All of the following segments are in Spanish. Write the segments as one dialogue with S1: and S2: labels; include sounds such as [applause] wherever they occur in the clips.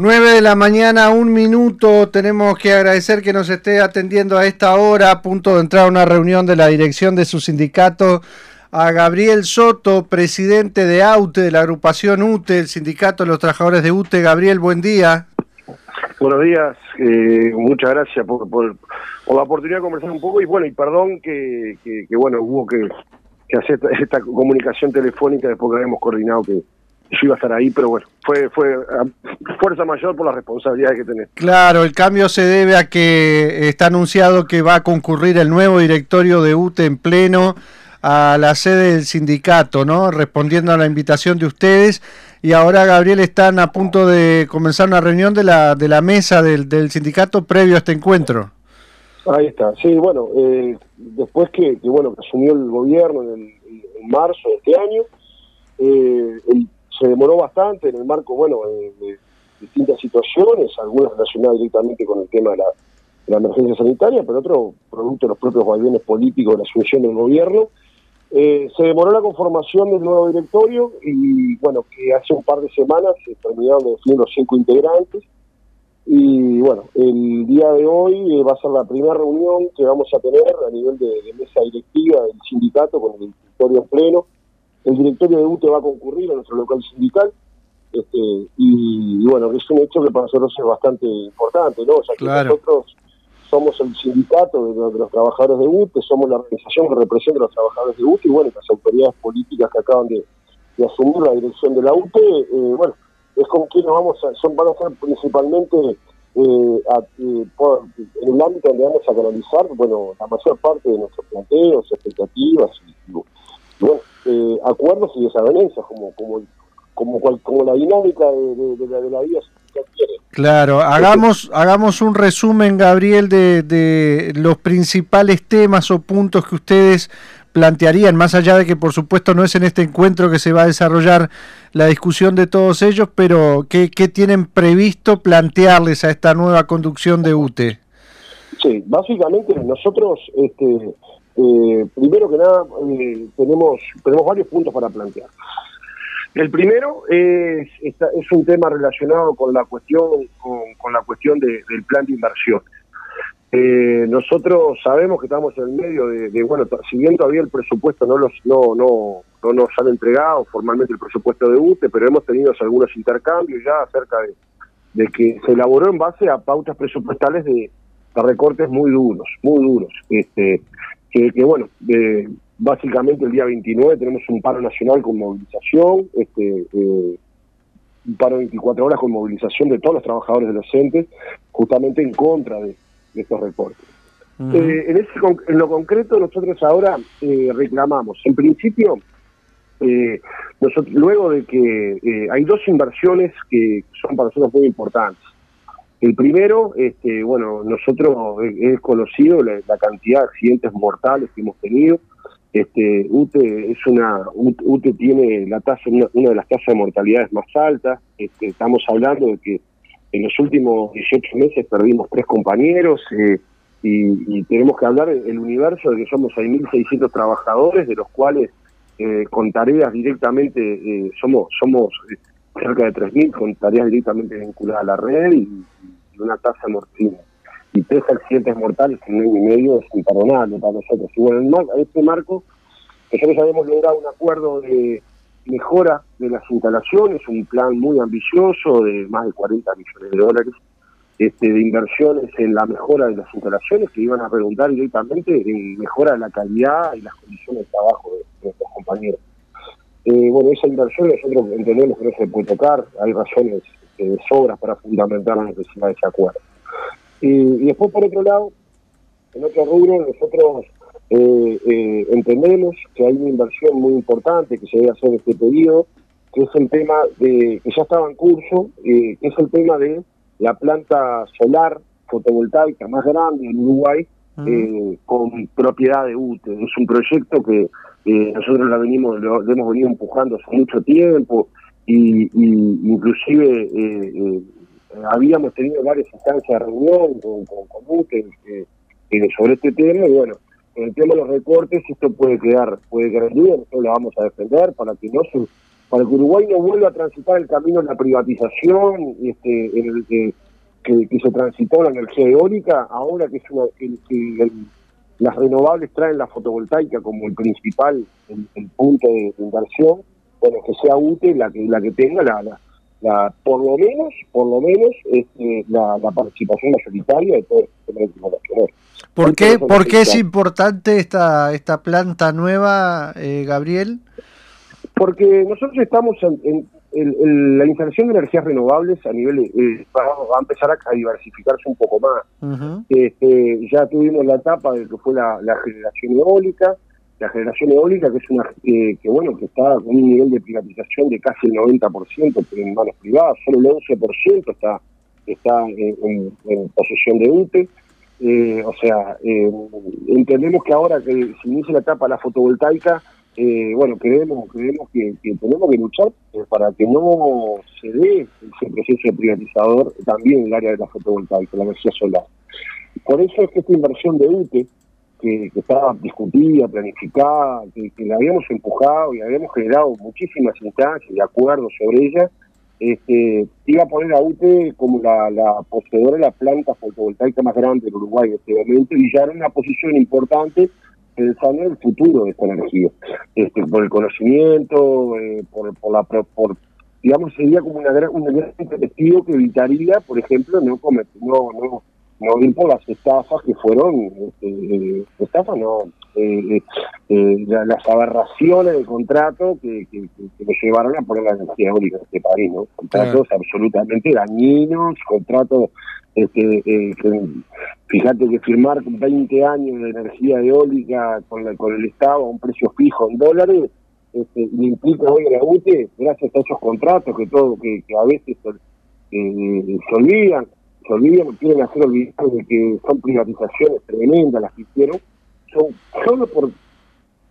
S1: 9 de la mañana, un minuto. Tenemos que agradecer que nos esté atendiendo a esta hora, a punto de entrar a una reunión de la dirección de su sindicato, a Gabriel Soto, presidente de AUTE, de la agrupación UTE, el sindicato de los trabajadores de UTE. Gabriel, buen día.
S2: Buenos días, eh, muchas gracias por, la oportunidad de conversar un poco y bueno, y perdón que, bueno, hubo que, hacer esta comunicación telefónica después que habíamos coordinado que yo iba a estar ahí, pero bueno, fue, fue fuerza mayor por las responsabilidades que tenés.
S1: Claro, el cambio se debe a que está anunciado que va a concurrir el nuevo directorio de UTE en pleno a la sede del sindicato, ¿no? Respondiendo a la invitación de ustedes. Y ahora, Gabriel, están a punto de comenzar una reunión de la, de la mesa del, del sindicato previo a este encuentro.
S2: Ahí está, sí, bueno, eh, después que, bueno que asumió el gobierno en, marzo de este año, eh, el se demoró bastante en el marco, bueno, de, distintas situaciones, algunas relacionadas directamente con el tema de la, emergencia sanitaria, pero otro producto de los propios vaivenes políticos de la asunción del gobierno. Eh, se demoró la conformación del nuevo directorio y, bueno, que hace un par de semanas se terminaron de definir los cinco integrantes. Y bueno, el día de hoy eh, va a ser la primera reunión que vamos a tener a nivel de, de mesa directiva del sindicato con el directorio en pleno el directorio de UTE va a concurrir a nuestro local sindical, este, y, bueno, es un hecho que para nosotros es bastante importante, ¿no? O sea, que nosotros somos el sindicato de, los trabajadores de UTE, somos la organización que representa a los trabajadores de UTE, y bueno, las autoridades políticas que acaban de, asumir la dirección de la UTE, eh, bueno, es con quien nos vamos a, son, van a ser principalmente eh, eh, en el ámbito donde vamos a canalizar, bueno, la mayor parte de nuestros planteos, expectativas y eh, acuerdos y desavenencias, como como como, como la dinámica de, de, de la vida.
S1: Claro, hagamos, hagamos un resumen, Gabriel, de, de los principales temas o puntos que ustedes plantearían, más allá de que por supuesto no es en este encuentro que se va a desarrollar la discusión de todos ellos, pero ¿qué, qué tienen previsto plantearles a esta nueva conducción de UTE?
S2: Sí, básicamente nosotros este, eh, primero que nada, eh, tenemos, tenemos varios puntos para plantear. El primero es, un tema relacionado con la cuestión, con, la cuestión del plan de inversión. Eh, nosotros sabemos que estamos en el medio de, bueno, si bien todavía el presupuesto no los no, no, no nos han entregado formalmente el presupuesto de UTE, pero hemos tenido algunos intercambios ya acerca de, de que se elaboró en base a pautas presupuestales de, de recortes muy duros, muy duros. Este, que, bueno, básicamente el día 29 tenemos un paro nacional con movilización, este, eh, un paro de 24 horas con movilización de todos los trabajadores de los entes, justamente en contra de, estos reportes. Eh, en, ese, en lo concreto, nosotros ahora eh, reclamamos, en principio, nosotros, luego de que hay dos inversiones que son para nosotros muy importantes. El primero, este, bueno, nosotros es conocido la, cantidad de accidentes mortales que hemos tenido. Este, UTE es una, UTE tiene la tasa, una, de las tasas de mortalidades más altas. Este, estamos hablando de que en los últimos 18 meses perdimos tres compañeros eh, y, tenemos que hablar del universo de que somos 6.600 trabajadores, de los cuales eh, con tareas directamente eh, somos somos cerca de 3.000 con tareas directamente vinculadas a la red y, una tasa mortina. Y tres accidentes mortales en un año y medio es imperdonable para nosotros. Y bueno, en este marco, nosotros habíamos logrado un acuerdo de mejora de las instalaciones, un plan muy ambicioso de más de 40 millones de dólares este, de inversiones en la mejora de las instalaciones que iban a redundar directamente en mejora de la calidad y las condiciones de trabajo de, nuestros compañeros. Eh, bueno, esa inversión nosotros entendemos que no se puede tocar, hay razones eh, sobras para fundamentar la necesidad de ese acuerdo. Y, después, por otro lado, en otro rubro, nosotros eh, entendemos que hay una inversión muy importante que se debe hacer en este periodo, que es el tema de que ya estaba en curso, que es el tema de la planta solar fotovoltaica más grande en Uruguay, con propiedad de UTE. Es un proyecto que eh, nosotros la venimos, lo, hemos venido empujando hace mucho tiempo y, inclusive eh, eh, habíamos tenido varias instancias de reunión con, con, sobre este tema y bueno, en el tema de los recortes esto puede quedar, puede quedar en duda, nosotros lo vamos a defender para que no se, para que Uruguay no vuelva a transitar el camino de la privatización este, en el que, que, se transitó la energía eólica, ahora que, es una, que, las renovables traen la fotovoltaica como el principal el, punto de, inversión, bueno, que sea útil la que, la que tenga la, la, por lo menos, por lo menos, este, la, participación mayoritaria de todo el sistema
S1: eléctrico ¿Por qué, ¿Por qué es importante esta, esta planta nueva, eh, Gabriel?
S2: Porque nosotros estamos en, la instalación de energías renovables a nivel eh, va, a empezar a, diversificarse un poco más. este, ya tuvimos la etapa de que fue la, generación eólica, la generación eólica que es una que bueno que está con un nivel de privatización de casi el 90% en manos privadas, solo el 11% está está en, posesión de UTE. Eh, o sea, eh, entendemos que ahora que se inicia la etapa de la fotovoltaica, eh, bueno, creemos, creemos que, tenemos que luchar eh, para que no se dé ese proceso privatizador también en el área de la fotovoltaica, la energía solar. Por eso es que esta inversión de UTE, que, estaba discutida, planificada, que, la habíamos empujado y habíamos generado muchísimas instancias y acuerdos sobre ella, este, iba a poner a UTE como la, poseedora de la planta fotovoltaica más grande del Uruguay en este y ya era una posición importante pensando en el futuro de esta energía, este, por el conocimiento, eh, por, por la por, digamos sería como una gran, un gran que evitaría, por ejemplo, no cometer, no, no, no ir por las estafas que fueron, este, eh, estafas no, eh, eh, las aberraciones del contrato que, que, que, llevaron a poner la energía eólica en este país, ¿no? Contratos absolutamente dañinos, contratos este, eh, fíjate que firmar 20 años de energía eólica con, con el Estado a un precio fijo en dólares, este, implica hoy la UTE, gracias a esos contratos que todo que, a veces eh, se olvidan, se olvidan, quieren hacer olvidar de que son privatizaciones tremendas las que hicieron, son solo por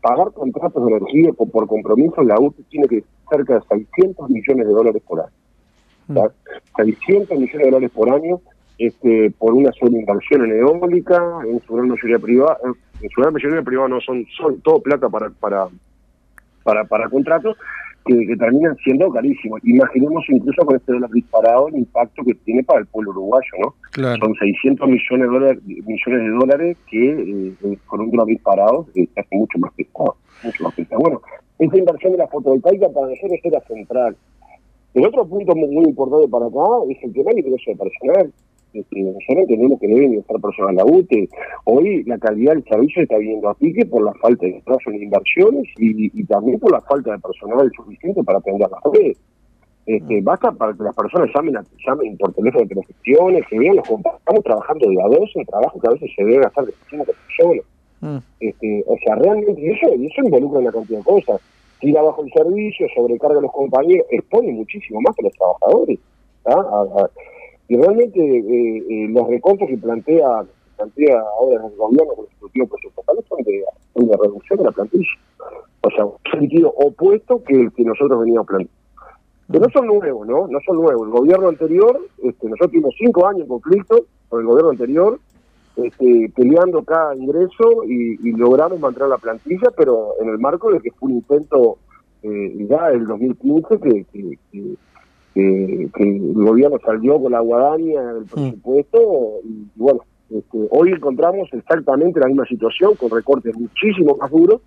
S2: pagar contratos de energía o por compromiso, la UTE tiene que cerca de 600 millones de dólares por año. 600 mm. millones de dólares por año este, por una sola inversión en eólica, en su gran mayoría privada, en su gran mayoría privada no son, son todo plata para para para, para contratos que, terminan siendo carísimos. Imaginemos incluso con este dólar disparado el impacto que tiene para el pueblo uruguayo, ¿no? Son 600 millones de dólares, millones de dólares que eh, con un dólar disparado eh, se hace mucho más pesado, mucho más pesado. Bueno, esa inversión de la fotovoltaica para nosotros era central. El otro punto muy, importante para acá es el tema del ingreso de personal nosotros tenemos que deben estar personal en la UTE. Hoy la calidad del servicio está viendo a pique por la falta de plazo en inversiones y, también por la falta de personal suficiente para atender las redes. Este, mm. basta para que las personas llamen, llamen por teléfono de telegestiones, que vean, los estamos trabajando de a dos en trabajo que a veces se debe hacer de cinco personas. Mm. Este, o sea, realmente, y eso, eso involucra una cantidad de cosas. Tira bajo el servicio, sobrecarga a los compañeros, expone muchísimo más a los trabajadores. ¿ah? Y realmente eh, eh, los recortes que plantea plantea ahora el gobierno con el Ejecutivo Presupuestal son de, son reducción de la plantilla. O sea, un sentido opuesto que el que nosotros veníamos planteando. Pero no son nuevos, ¿no? No son nuevos. El gobierno anterior, este, nosotros tuvimos cinco años en conflicto con el gobierno anterior, este, peleando cada ingreso y, logramos mantener la plantilla, pero en el marco de que fue un intento eh, ya el 2015 que, que que, el gobierno salió con la guadaña del mm. presupuesto y, bueno, este, hoy encontramos exactamente la misma situación con recortes muchísimo más duros,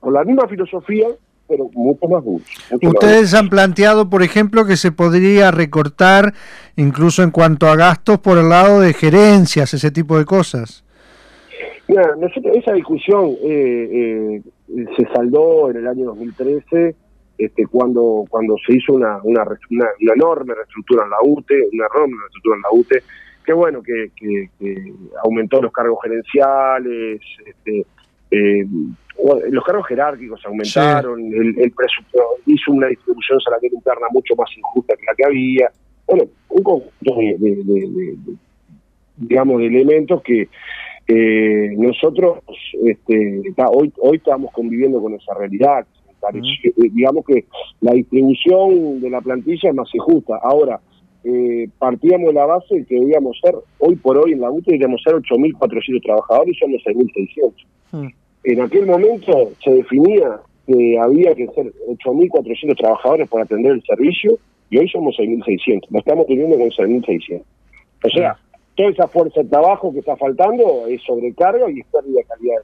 S2: con la misma filosofía, pero mucho más duros.
S1: Ustedes han planteado, por ejemplo, que se podría recortar incluso en cuanto a gastos por el lado de gerencias, ese tipo de cosas.
S2: Mira, nosotros, esa discusión eh, eh, se saldó en el año 2013 este, cuando, cuando se hizo una, una, enorme reestructura en la UTE, una enorme reestructura en la UTE, que bueno, que, aumentó los cargos gerenciales, este, eh, los cargos jerárquicos aumentaron, el, el presupuesto hizo una distribución salarial interna mucho más injusta que la que había, bueno, un conjunto de, digamos, de elementos que eh, nosotros este, hoy, hoy estamos conviviendo con esa realidad, eh, digamos que la distribución de la plantilla es más injusta. Ahora, eh, partíamos de la base de que debíamos ser, hoy por hoy en la UTE debíamos ser 8.400 trabajadores y somos 6.600. En aquel momento se definía que había que ser 8.400 trabajadores para atender el servicio y hoy somos 6.600. Lo estamos teniendo con 6.600. O sea, toda esa fuerza de trabajo que está faltando es sobrecarga y es pérdida de calidad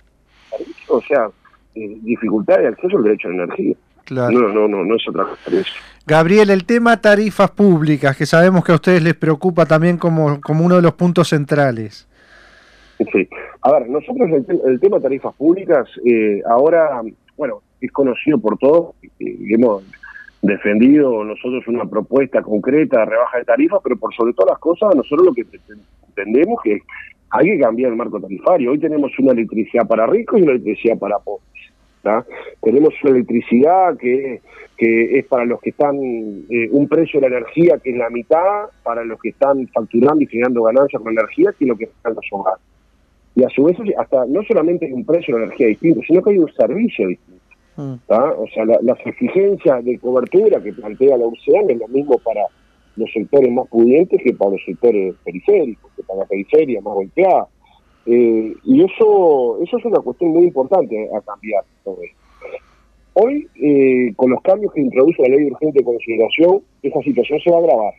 S2: servicio. O sea, dificultad de acceso al derecho a la energía. No, no, no, no es otra cosa.
S1: Gabriel, el tema tarifas públicas, que sabemos que a ustedes les preocupa también como, como uno de los puntos centrales.
S2: Sí. A ver, nosotros el, tema tarifas públicas, eh, ahora, bueno, es conocido por todos, hemos defendido nosotros una propuesta concreta de rebaja de tarifas, pero por sobre todas las cosas, nosotros lo que entendemos que hay que cambiar el marco tarifario. Hoy tenemos una electricidad para ricos y una electricidad para pobres. Tenemos una electricidad que, que es para los que están, eh, un precio de la energía que es la mitad, para los que están facturando y generando ganancias con la energía, que lo que están los hogares. Y a su vez, hasta no solamente hay un precio de la energía distinto, sino que hay un servicio distinto. Mm. O sea, las exigencias de cobertura que plantea la UCEAN es lo mismo para los sectores más pudientes que para los sectores periféricos, que para la periferia más golpeada. Eh, y eso, eso es una cuestión muy importante a cambiar. Hoy, eh, con los cambios que introduce la ley de urgente consideración, esa situación se va a agravar.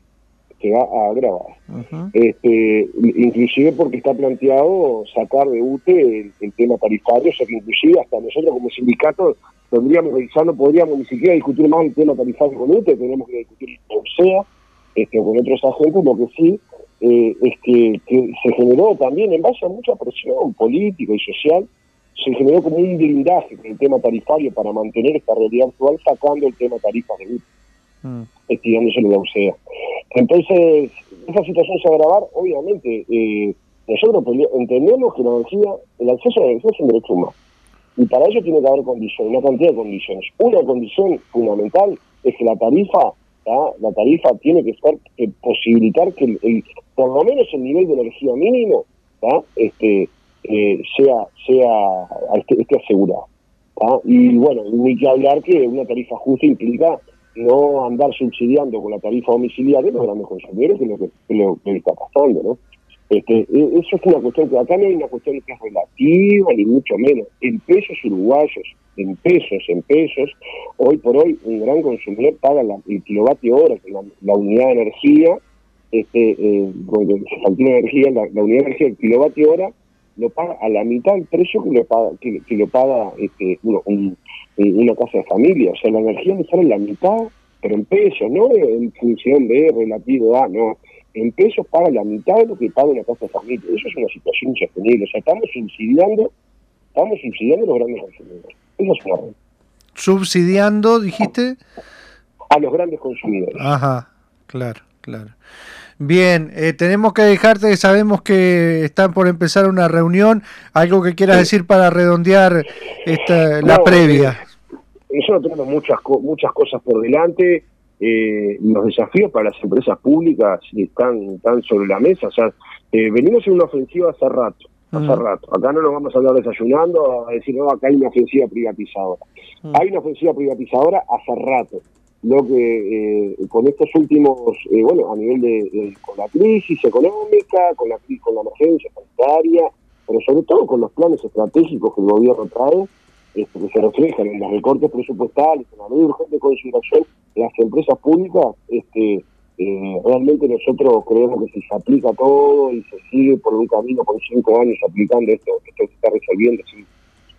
S2: Se va a agravar. este, inclusive porque está planteado sacar de UTE el, tema tarifario, o sea que inclusive hasta nosotros como sindicato tendríamos revisando, podríamos ni siquiera discutir más el tema tarifario con UTE, tenemos que discutir con SEA, este, con otros agentes, lo que sí eh, es que, se generó también, en base a mucha presión política y social, se generó como un blindaje con el tema tarifario para mantener esta realidad actual, sacando el tema tarifas de UTE, mm. estirándoselo la UCEA. Entonces, esa situación se va a agravar, obviamente, eh, nosotros entendemos que la energía, el acceso a la energía es un derecho humano. Y para ello tiene que haber condiciones, una cantidad de condiciones. Una condición fundamental es que la tarifa, la tarifa tiene que ser, eh, posibilitar que el, por lo menos el nivel de energía mínimo este eh, sea sea esté, asegurado. Y bueno, ni que hablar que una tarifa justa implica no andar subsidiando con la tarifa domiciliaria los grandes consumidores, que es lo que, lo que está pasando, ¿no? Este, e, eso es una cuestión que acá no hay una cuestión que es relativa, ni mucho menos. En pesos uruguayos, en pesos, en pesos, hoy por hoy un gran consumidor paga el kilovatio hora, la, unidad de energía, este, eh, energía, la, unidad de energía, el kilovatio hora, lo paga a la mitad del precio que lo paga, que, lo paga este, uno, una casa de familia. O sea, la energía le sale la mitad, pero en pesos, no en función de relativo a, no en pesos paga la mitad de lo que paga una casa de familia. Eso es una situación insostenible. O sea, estamos subsidiando, estamos subsidiando a los grandes consumidores. Eso es una
S1: ¿Subsidiando, dijiste?
S2: A los grandes consumidores.
S1: Ajá, claro, claro. Bien, eh, tenemos que dejarte, sabemos que están por empezar una reunión, algo que quieras decir para redondear esta, la previa.
S2: Eh, nosotros tenemos muchas, muchas cosas por delante, eh, los desafíos para las empresas públicas están, están sobre la mesa. O sea, eh, venimos en una ofensiva hace rato, hace rato. Acá no nos vamos a hablar desayunando a decir, no, acá hay una ofensiva privatizadora. Hay una ofensiva privatizadora hace rato. Lo que eh, con estos últimos, eh, bueno, a nivel de, con la crisis económica, con la con la emergencia sanitaria, pero sobre todo con los planes estratégicos que el gobierno trae, este, que se reflejan en los recortes presupuestales, en la ley de urgente consideración, las empresas públicas, este, eh, realmente nosotros creemos que si se aplica todo y se sigue por un camino por cinco años aplicando esto, esto se está resolviendo sin,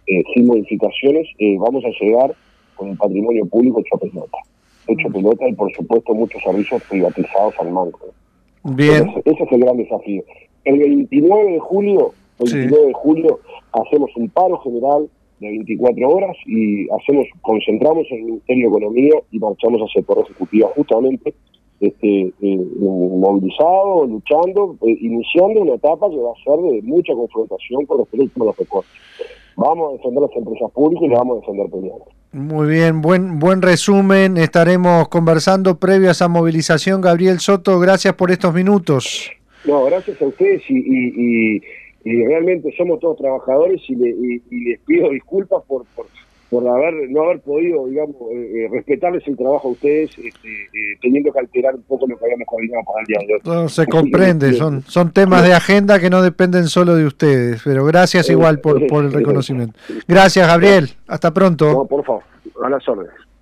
S2: eh, sin modificaciones, eh, vamos a llegar con el patrimonio público hecho pelota. Hecho pelota y por supuesto muchos servicios privatizados al manco.
S1: Bien.
S2: Ese, es el gran desafío. El 29 de julio, el 29 de julio, hacemos un paro general de 24 horas y hacemos concentramos en el Ministerio de Economía y marchamos hacia el Poder Ejecutivo justamente este, eh, movilizado, luchando, eh, iniciando una etapa que va a ser de mucha confrontación con respecto a los recortes. Vamos a defender las empresas públicas y las vamos a defender peleando.
S1: Muy bien, buen, buen resumen. Estaremos conversando previo a esa movilización. Gabriel Soto, gracias por estos minutos.
S2: No, gracias a ustedes y y realmente somos todos trabajadores y, les pido disculpas por, por, haber no haber podido, digamos, eh, eh, respetarles el trabajo a ustedes, este, eh, teniendo que alterar un poco lo que habíamos coordinado para el día de hoy.
S1: No, se comprende, son, son temas de agenda que no dependen solo de ustedes, pero gracias igual por, [laughs] por el reconocimiento. [laughs] Gracias, Gabriel. Hasta pronto.
S2: por favor. A las órdenes.